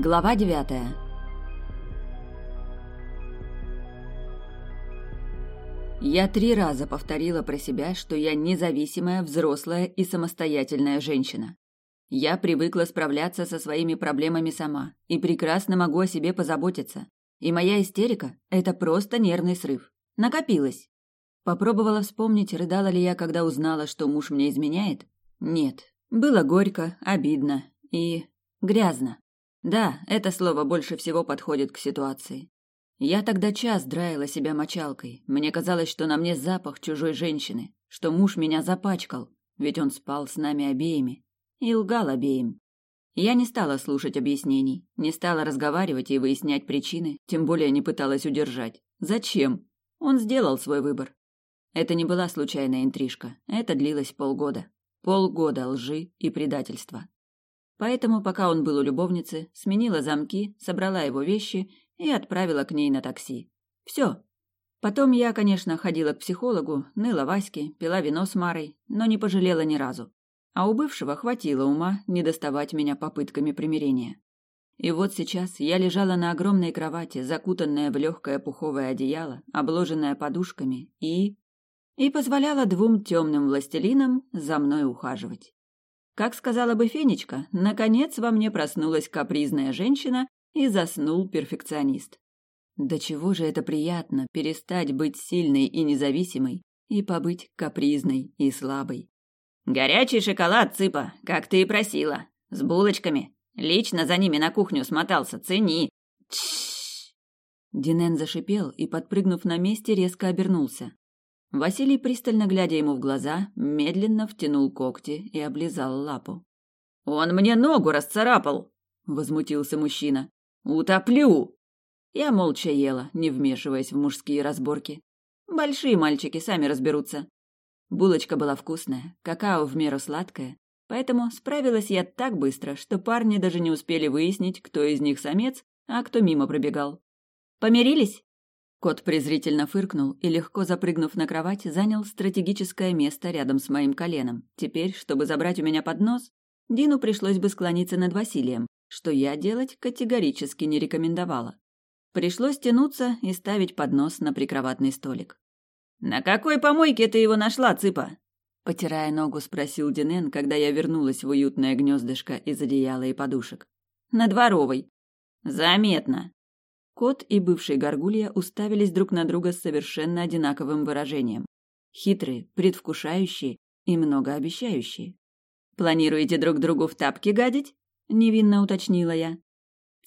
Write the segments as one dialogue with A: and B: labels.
A: Глава девятая. Я три раза повторила про себя, что я независимая, взрослая и самостоятельная женщина. Я привыкла справляться со своими проблемами сама и прекрасно могу о себе позаботиться. И моя истерика – это просто нервный срыв. Накопилось. Попробовала вспомнить, рыдала ли я, когда узнала, что муж мне изменяет. Нет. Было горько, обидно и грязно. Да, это слово больше всего подходит к ситуации. Я тогда час драила себя мочалкой. Мне казалось, что на мне запах чужой женщины, что муж меня запачкал, ведь он спал с нами обеими. И лгал обеим. Я не стала слушать объяснений, не стала разговаривать и выяснять причины, тем более не пыталась удержать. Зачем? Он сделал свой выбор. Это не была случайная интрижка, это длилось полгода. Полгода лжи и предательства. Поэтому, пока он был у любовницы, сменила замки, собрала его вещи и отправила к ней на такси. Все. Потом я, конечно, ходила к психологу, ныла Ваське, пила вино с Марой, но не пожалела ни разу. А у бывшего хватило ума не доставать меня попытками примирения. И вот сейчас я лежала на огромной кровати, закутанная в легкое пуховое одеяло, обложенная подушками, и... и позволяла двум темным властелинам за мной ухаживать. Как сказала бы Фенечка, наконец во мне проснулась капризная женщина и заснул перфекционист. Да чего же это приятно перестать быть сильной и независимой и побыть капризной и слабой.
B: Горячий шоколад, цыпа, как ты и просила, с булочками. Лично за ними на кухню смотался, цени. Тш.
A: Динен зашипел и, подпрыгнув на месте, резко обернулся. Василий, пристально глядя ему в глаза, медленно втянул когти и облизал лапу.
B: «Он мне ногу расцарапал!» — возмутился мужчина. «Утоплю!» Я молча ела, не вмешиваясь в мужские разборки. Большие мальчики сами разберутся. Булочка была вкусная, какао в меру сладкое, поэтому справилась я так быстро, что парни даже не успели выяснить, кто из них самец, а кто мимо пробегал. «Помирились?» Кот презрительно фыркнул и, легко запрыгнув на кровать, занял стратегическое место рядом с моим коленом. Теперь, чтобы забрать у меня поднос, Дину пришлось бы склониться над Василием, что я делать категорически не рекомендовала. Пришлось тянуться и ставить поднос на прикроватный столик. «На какой помойке ты его нашла, цыпа?»
A: Потирая ногу, спросил Динен, когда я вернулась в уютное гнездышко из одеяла и подушек.
B: «На дворовой».
A: «Заметно», Кот и бывший горгулья уставились друг на друга с совершенно одинаковым выражением. Хитрые, предвкушающие и многообещающие. «Планируете друг другу в тапки гадить?» — невинно уточнила я.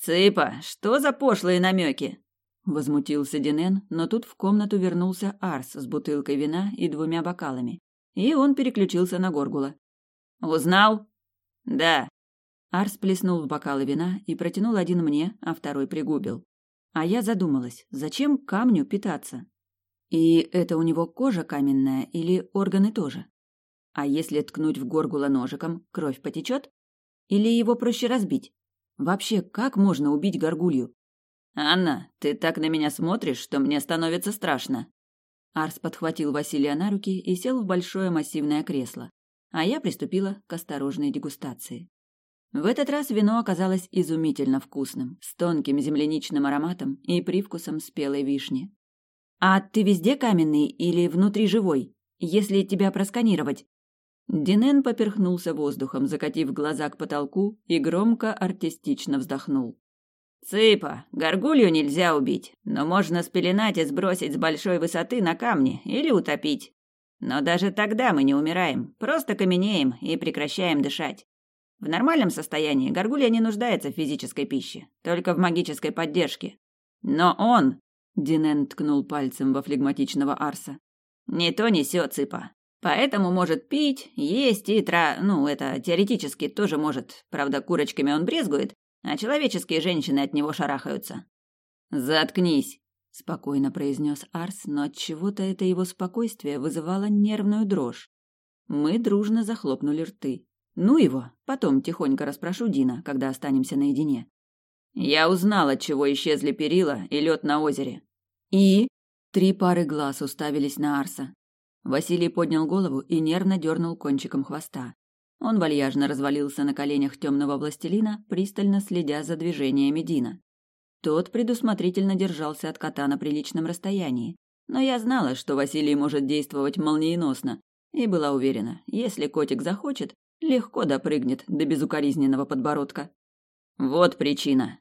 B: «Цыпа, что за пошлые намеки?»
A: Возмутился Динен, но тут в комнату вернулся Арс с бутылкой вина и двумя бокалами. И он переключился на Горгула.
B: «Узнал?»
A: «Да». Арс плеснул в бокалы вина и протянул один мне, а второй пригубил. А я задумалась, зачем камню питаться? И это у него кожа каменная или органы тоже? А если ткнуть в горгула ножиком, кровь потечет? Или его проще разбить? Вообще, как можно убить горгулью?
B: «Анна, ты так на меня смотришь, что мне становится страшно».
A: Арс подхватил Василия на руки и сел в большое массивное кресло, а я приступила к осторожной дегустации. В этот раз вино оказалось изумительно вкусным, с тонким земляничным ароматом и привкусом спелой вишни. «А ты везде каменный или внутри живой, если тебя просканировать?» Динен поперхнулся воздухом, закатив глаза к потолку и громко артистично вздохнул.
B: «Цыпа, горгулью нельзя убить, но можно спеленать и сбросить с большой высоты на камни или утопить. Но даже тогда мы не умираем, просто каменеем и прекращаем дышать. В нормальном состоянии горгулья не нуждается в физической пище, только в магической поддержке. Но он, Динен ткнул пальцем во флегматичного Арса, не то не сё, цыпа. Поэтому может пить, есть и тра... Ну, это теоретически тоже может. Правда, курочками он брезгует, а человеческие женщины от него шарахаются.
A: «Заткнись», — спокойно произнес Арс, но от чего-то это его спокойствие вызывало нервную дрожь. Мы дружно захлопнули рты. Ну его, потом тихонько расспрошу Дина, когда останемся наедине.
B: Я узнал, от чего исчезли перила и лед на озере.
A: И три пары глаз уставились на Арса. Василий поднял голову и нервно дернул кончиком хвоста. Он вальяжно развалился на коленях темного властелина, пристально следя за движениями Дина. Тот предусмотрительно держался от кота на приличном расстоянии, но я знала, что Василий может действовать молниеносно, и была уверена, если котик захочет, легко допрыгнет до безукоризненного подбородка. Вот причина.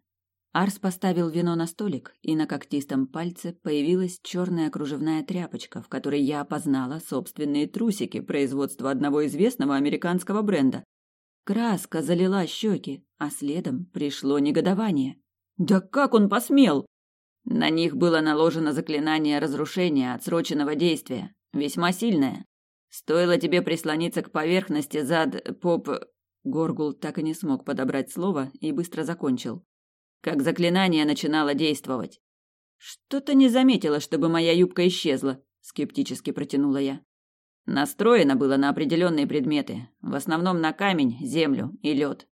A: Арс поставил вино на столик, и на когтистом пальце появилась черная кружевная тряпочка, в которой я опознала собственные трусики производства одного известного американского бренда. Краска залила щеки, а следом пришло негодование. Да как он посмел? На них было наложено заклинание разрушения отсроченного действия, весьма сильное. Стоило тебе прислониться к поверхности зад поп... Горгул так и не смог подобрать слово и быстро закончил. Как заклинание начинало действовать. Что-то не заметила, чтобы моя юбка исчезла, скептически протянула я. Настроено было на определенные предметы, в основном на камень, землю и лед.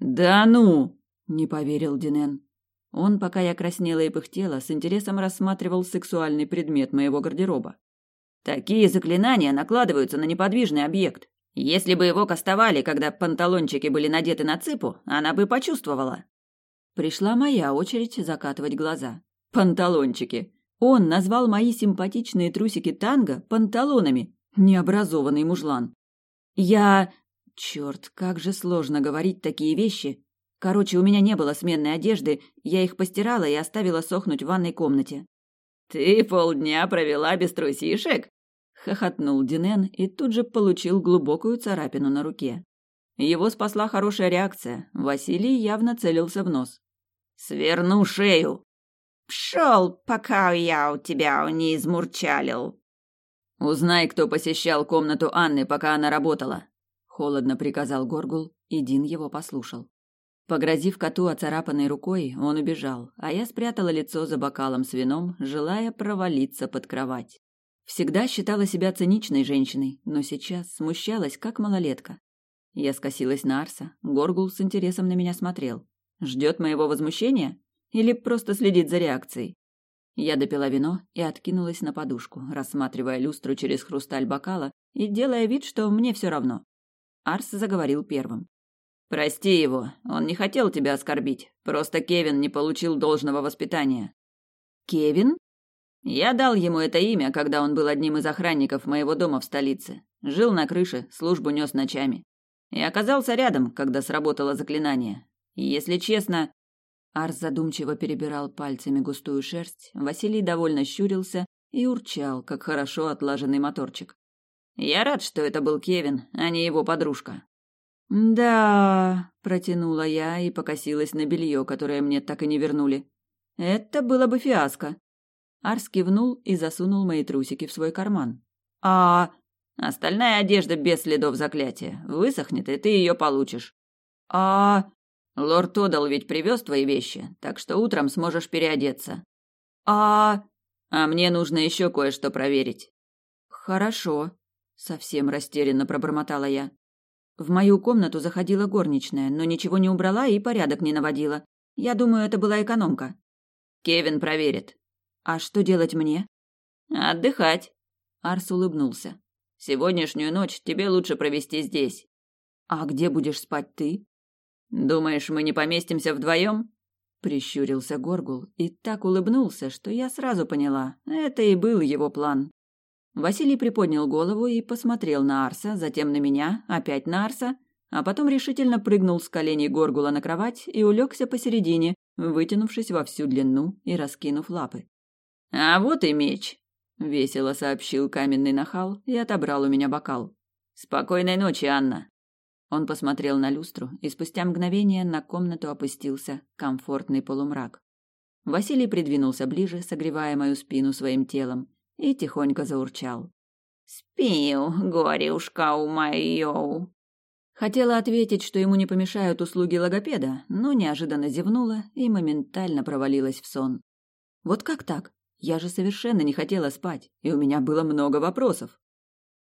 A: Да ну, не поверил Динен. Он, пока я краснела и пыхтела, с интересом рассматривал сексуальный предмет моего гардероба. Такие заклинания накладываются на неподвижный объект. Если бы его кастовали, когда панталончики были надеты на цыпу, она бы почувствовала. Пришла моя очередь закатывать глаза. Панталончики. Он назвал мои симпатичные трусики танго панталонами. Необразованный мужлан. Я... Черт, как же сложно говорить такие вещи, Короче, у меня не было сменной одежды, я их постирала и оставила сохнуть в ванной комнате. «Ты полдня провела без трусишек?» — хохотнул Динен и тут же получил глубокую царапину на руке. Его спасла хорошая реакция. Василий явно целился в нос. «Сверну шею!» «Пшел, пока я у тебя не измурчалил!» «Узнай, кто посещал комнату Анны, пока она работала!» — холодно приказал Горгул, и Дин его послушал. Погрозив коту оцарапанной рукой, он убежал, а я спрятала лицо за бокалом с вином, желая провалиться под кровать. Всегда считала себя циничной женщиной, но сейчас смущалась, как малолетка. Я скосилась на Арса, Горгул с интересом на меня смотрел. Ждет моего возмущения? Или просто следит за реакцией? Я допила вино и откинулась на подушку, рассматривая люстру через хрусталь бокала и делая вид, что мне все равно. Арс заговорил первым. Прости его, он не хотел тебя оскорбить. Просто Кевин не получил должного воспитания. Кевин? Я дал ему это имя, когда он был одним из охранников моего дома в столице. Жил на крыше, службу нес ночами. И оказался рядом, когда сработало заклинание. Если честно... Арс задумчиво перебирал пальцами густую шерсть, Василий довольно щурился и урчал, как хорошо отлаженный моторчик. Я рад, что это был Кевин, а не его подружка. «Да», — протянула я и покосилась на белье, которое мне так и не вернули. «Это было бы фиаско». Арс кивнул и засунул мои трусики в свой карман. «А...» «Остальная одежда без следов заклятия. Высохнет, и ты ее получишь». «А...» «Лорд Одал ведь привез твои вещи, так что утром сможешь переодеться». «А...» «А мне нужно еще кое-что проверить». «Хорошо», — совсем растерянно пробормотала я. В мою комнату заходила горничная, но ничего не убрала и порядок не наводила. Я думаю, это была экономка. Кевин проверит. А что делать мне? Отдыхать. Арс улыбнулся. Сегодняшнюю ночь тебе лучше провести здесь. А где будешь спать ты? Думаешь, мы не поместимся вдвоем? Прищурился Горгул и так улыбнулся, что я сразу поняла, это и был его план. Василий приподнял голову и посмотрел на Арса, затем на меня, опять на Арса, а потом решительно прыгнул с коленей Горгула на кровать и улегся посередине, вытянувшись во всю длину и раскинув лапы. «А вот и меч!» — весело сообщил каменный нахал и отобрал у меня бокал. «Спокойной ночи, Анна!» Он посмотрел на люстру, и спустя мгновение на комнату опустился комфортный полумрак. Василий придвинулся ближе, согревая мою спину своим телом, и тихонько заурчал. «Спию, горюшка у моё!» Хотела ответить, что ему не помешают услуги логопеда, но неожиданно зевнула и моментально провалилась в сон. Вот как так? Я же совершенно не хотела спать, и у меня было много вопросов.